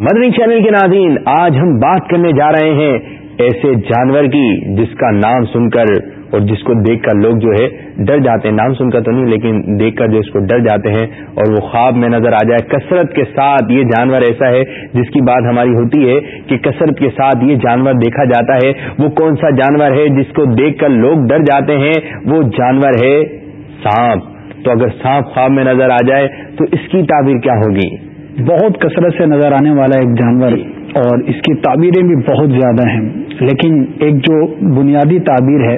مدنی channel کے ناظرین، آج ہم بات کرنے جا رہے ہیں ایسے جانور کی، جس کا نام سن کر اور جس کو دیکھ کر لوگ جو ہے ڈر جاتے ہیں۔ نام سن کر تو نہیں، لیکن دیکھ کر جو اس کو ڈر جاتے ہیں اور وہ خواب میں نظر آ جائے۔ کثرت کے ساتھ یہ جانور ایسا ہے، جس کی بات ہماری ہوتی ہے کہ کثرت کے ساتھ یہ جانور دیکھا جاتا ہے۔ وہ کون سا جانور ہے جس کو دیکھ کر لوگ ڈر جاتے ہیں؟ وہ جانور ہے سانپ۔ تو اگر سانپ خواب میں نظر آ جائے تو اس کی تعبیر کیا ہوگی؟ بہت کثرت سے نظر آنے والا ایک جانور اور اس کی تعبیریں بھی بہت زیادہ ہیں، لیکن ایک جو بنیادی تعبیر ہے،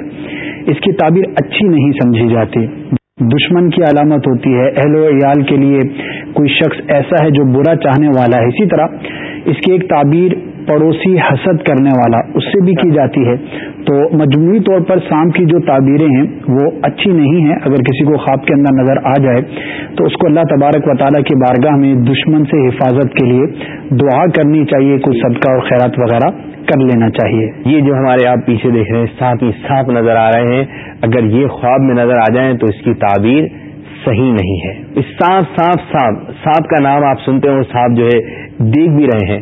اس کی تعبیر اچھی نہیں سمجھی جاتی۔ دشمن کی علامت ہوتی ہے، اہل و عیال کے لیے کوئی شخص ایسا ہے جو برا چاہنے والا ہے۔ اسی طرح اس کی ایک تعبیر پڑوسی حسد کرنے والا، اس سے بھی کی جاتی ہے۔ تو مجموعی طور پر شام کی جو تعبیریں ہیں، وہ اچھی نہیں ہیں۔ اگر کسی کو خواب کے اندر نظر آ جائے، تو اس کو اللہ تبارک و تعالیٰ کی بارگاہ میں دشمن سے حفاظت کے لیے دعا کرنی چاہیے کچھ صدقہ اور خیرات وغیرہ کر لینا چاہیے۔ یہ جو ہمارے آپ پیچھے دیکھ رہے ہیں سانپ ہی سانپ نظر آ رہے ہیں۔ اگر یہ خواب میں نظر آ جائیں، تو اس کی تعبیر صحیح نہیں ہے۔ اس سانپ سانپ سانپ سانپ کا نام آپ سنتے ہیں سانپ جو ہے، دیکھ بھی رہے ہیں۔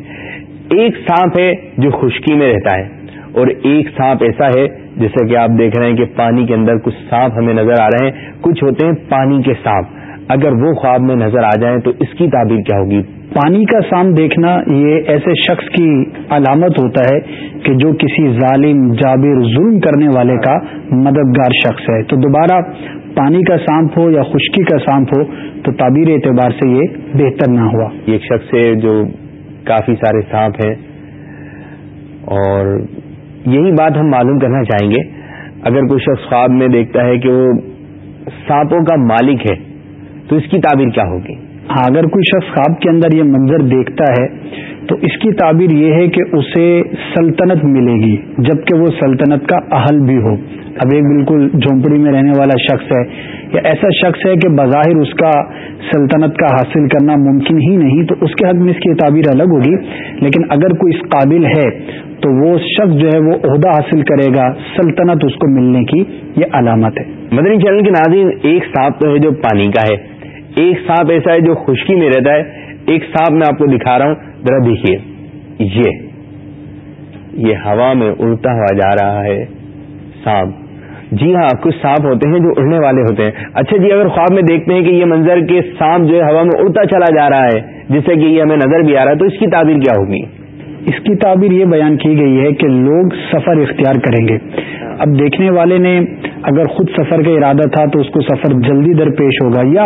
ایک سانپ ہے جو خشکی میں رہتا ہے۔ اور ایک سانپ ایسا ہے جیسا کہ آپ دیکھ رہے ہیں کہ پانی کے اندر کچھ سانپ ہمیں نظر آ رہے ہیں۔ کچھ ہوتے ہیں پانی کے سانپ۔ اگر وہ خواب میں نظر آ جائیں تو اس کی تعبیر کیا ہوگی؟ پانی کا سانپ دیکھنا یہ ایسے شخص کی علامت ہوتا ہے کہ جو کسی ظالم جابر ظلم کرنے والے کا مددگار شخص ہے۔ تو دوبارہ پانی کا سانپ ہو یا خشکی کا سانپ ہو تو تعبیر اعتبار سے یہ بہتر نہ ہوا۔ یہ ایک شخص ہے جو کافی سارے سانپ ہیں۔ اور یہی بات ہم معلوم کرنا چاہیں گے۔ اگر کوئی شخص خواب میں دیکھتا ہے کہ وہ سانپوں کا مالک ہے، تو اس کی تعبیر کیا ہوگی؟ ہاں اگر کوئی شخص خواب کے اندر یہ منظر دیکھتا ہے تو اس کی تعبیر یہ ہے کہ اسے سلطنت ملے گی، جبکہ وہ سلطنت کا اہل بھی ہو۔ اب ایک بالکل جھونپڑی میں رہنے والا شخص ہے۔ یا ایسا شخص ہے کہ بظاہر اس کا سلطنت کا حاصل کرنا ممکن ہی نہیں، تو اس کے حق میں اس کی تعبیر الگ ہوگی۔ لیکن اگر کوئی اس قابل ہے، تو وہ شخص جو ہے وہ عہدہ حاصل کرے گا سلطنت اس کو ملنے کی، یہ علامت ہے۔ مدنی چینل کے ناظرین، ایک سانپ تو ہے جو پانی کا ہے۔ ایک سانپ ایسا ہے جو خشکی میں رہتا ہے۔ ایک سانپ میں آپ کو دکھا رہا ہوں۔ ذرا دیکھیے، یہ یہ ہوا میں اڑتا ہوا جا رہا ہے، سانپ۔ جی ہاں کچھ سانپ ہوتے ہیں جو اڑنے والے ہوتے ہیں۔ اچھا جی اگر خواب میں دیکھتے ہیں کہ یہ منظر کے سانپ جو ہے ہوا میں اڑتا چلا جا رہا ہے، جس سے کہ یہ ہمیں نظر بھی آ رہا ہے، تو اس کی تعبیر کیا ہوگی؟ اس کی تعبیر یہ بیان کی گئی ہے کہ لوگ سفر اختیار کریں گے۔ اب دیکھنے والے نے اگر خود سفر کا ارادہ تھا تو اس کو سفر جلدی درپیش ہوگا، یا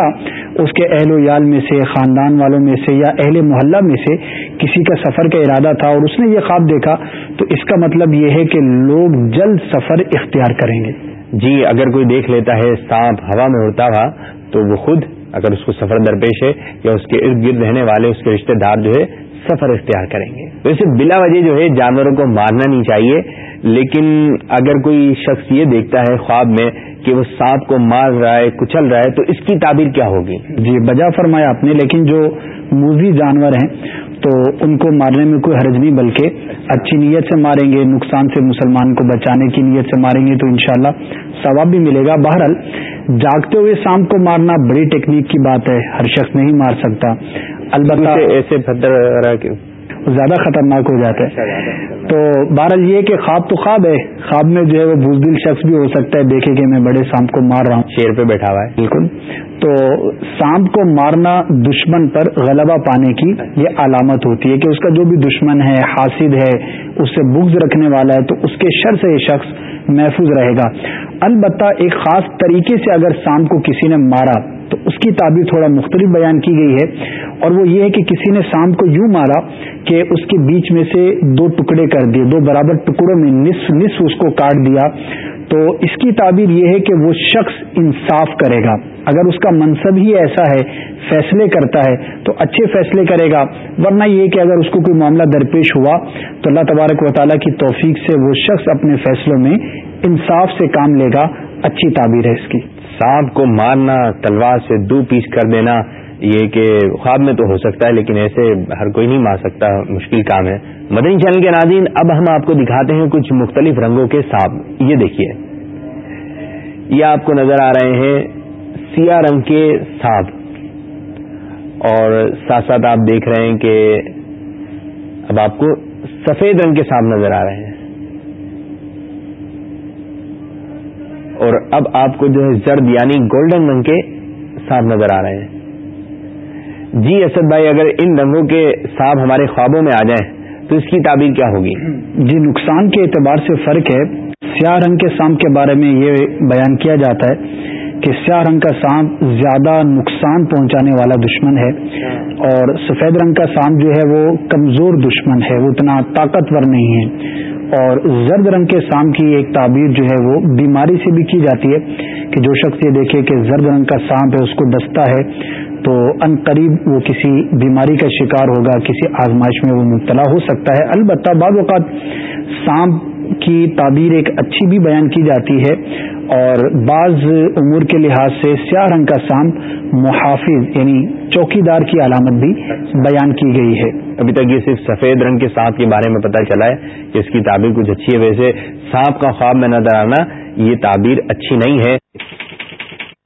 اس کے اہل و یال میں سے، خاندان والوں میں سے، یا اہل محلہ میں سے کسی کا سفر کا ارادہ تھا اور اس نے یہ خواب دیکھا، تو اس کا مطلب یہ ہے کہ لوگ جلد سفر اختیار کریں گے۔ جی اگر کوئی دیکھ لیتا ہے سانپ ہوا میں اڑتا ہوا، تو وہ خود اگر اس کو سفر درپیش ہے یا اس کے ارد گرد رہنے والے، اس کے رشتے دار جو ہے سفر اختیار کریں گے۔ ویسے بلا وجہ جو ہے جانوروں کو مارنا نہیں چاہیے، لیکن اگر کوئی شخص یہ دیکھتا ہے خواب میں کہ وہ سانپ کو مار رہا ہے، کچل رہا ہے، تو اس کی تعبیر کیا ہوگی؟ جی بجا فرمایا آپ نے، لیکن جو موزی جانور ہیں، تو ان کو مارنے میں کوئی حرج نہیں، بلکہ اچھی نیت سے ماریں گے، نقصان سے مسلمان کو بچانے کی نیت سے ماریں گے، تو انشاءاللہ ثواب بھی ملے گا۔ بہرحال، جاگتے ہوئے شام کو مارنا بڑی ٹیکنیک کی بات ہے، ہر شخص نہیں مار سکتا۔ البتہ ایسے زیادہ خطرناک ہو جاتا ہے تو بہرحال یہ کہ خواب تو خواب ہے۔ خواب میں جو ہے وہ بزدل شخص بھی ہو سکتا ہے دیکھے کہ میں بڑے سانپ کو مار رہا ہوں۔ شیر پہ بیٹھا ہوا ہے۔ بالکل۔ تو سانپ کو مارنا دشمن پر غلبہ پانے کی یہ علامت ہوتی ہے کہ اس کا جو بھی دشمن ہے حاصد ہے اس سے بغض رکھنے والا ہے تو اس کے شر سے یہ شخص محفوظ رہے گا۔ البتہ ایک خاص طریقے سے اگر سانپ کو کسی نے مارا اس کی تعبیر تھوڑا مختلف بیان کی گئی ہے اور وہ یہ ہے کہ کسی نے سانپ کو یوں مارا کہ اس کے بیچ میں سے دو ٹکڑے کر دیے، دو برابر ٹکڑوں میں نصف نصف اس کو کاٹ دیا۔ تو اس کی تعبیر یہ ہے کہ وہ شخص انصاف کرے گا۔ اگر اس کا منصب ہی ایسا ہے، فیصلے کرتا ہے، تو اچھے فیصلے کرے گا۔ ورنہ یہ کہ اگر اس کو کوئی معاملہ درپیش ہوا، تو اللہ تبارک و تعالیٰ کی توفیق سے وہ شخص اپنے فیصلوں میں انصاف سے کام لے گا۔ اچھی تعبیر ہے اس کی۔ سانپ کو مارنا، تلوار سے دو پیس کر دینا، یہ کہ خواب میں تو ہو سکتا ہے، لیکن ایسے ہر کوئی نہیں مار سکتا، مشکل کام ہے۔ مدنی چینل کے ناظرین، اب ہم آپ کو دکھاتے ہیں کچھ مختلف رنگوں کے سانپ۔ یہ دیکھیے۔ یہ آپ کو نظر آ رہے ہیں سیاہ رنگ کے سانپ۔ اور ساتھ ساتھ آپ دیکھ رہے ہیں کہ اب آپ کو سفید رنگ کے سانپ نظر آ رہے ہیں۔ اور اب آپ کو جو ہے زرد یعنی گولڈن رنگ کے سانپ نظر آ رہے ہیں۔ جی اسد بھائی، اگر ان رنگوں کے سانپ ہمارے خوابوں میں آ جائیں تو اس کی تعبیر کیا ہوگی؟ جی نقصان کے اعتبار سے فرق ہے۔ سیاہ رنگ کے سانپ کے بارے میں یہ بیان کیا جاتا ہے کہ سیاہ رنگ کا سانپ زیادہ نقصان پہنچانے والا دشمن ہے اور سفید رنگ کا سانپ جو ہے وہ کمزور دشمن ہے، وہ اتنا طاقتور نہیں ہے۔ اور زرد رنگ کے سام کی ایک تعبیر جو ہے وہ بیماری سے بھی کی جاتی ہے کہ جو شخص یہ دیکھے کہ زرد رنگ کا سانپ ہے، اس کو دستہ ہے، تو ان قریب وہ کسی بیماری کا شکار ہوگا، کسی آزمائش میں وہ مبتلا ہو سکتا ہے۔ البتہ بعض اوقات سانپ کی تعبیر ایک اچھی بھی بیان کی جاتی ہے۔ اور بعض امور کے لحاظ سے سیاہ رنگ کا سام محافظ یعنی چوکی دار کی علامت بھی بیان کی گئی ہے۔ ابھی تک یہ صرف سفید رنگ کے سانپ کے بارے میں پتہ چلا ہے کہ اس کی تعبیر کچھ اچھی ہے، ویسے سانپ کا خواب میں نظر آنا یہ تعبیر اچھی نہیں ہے۔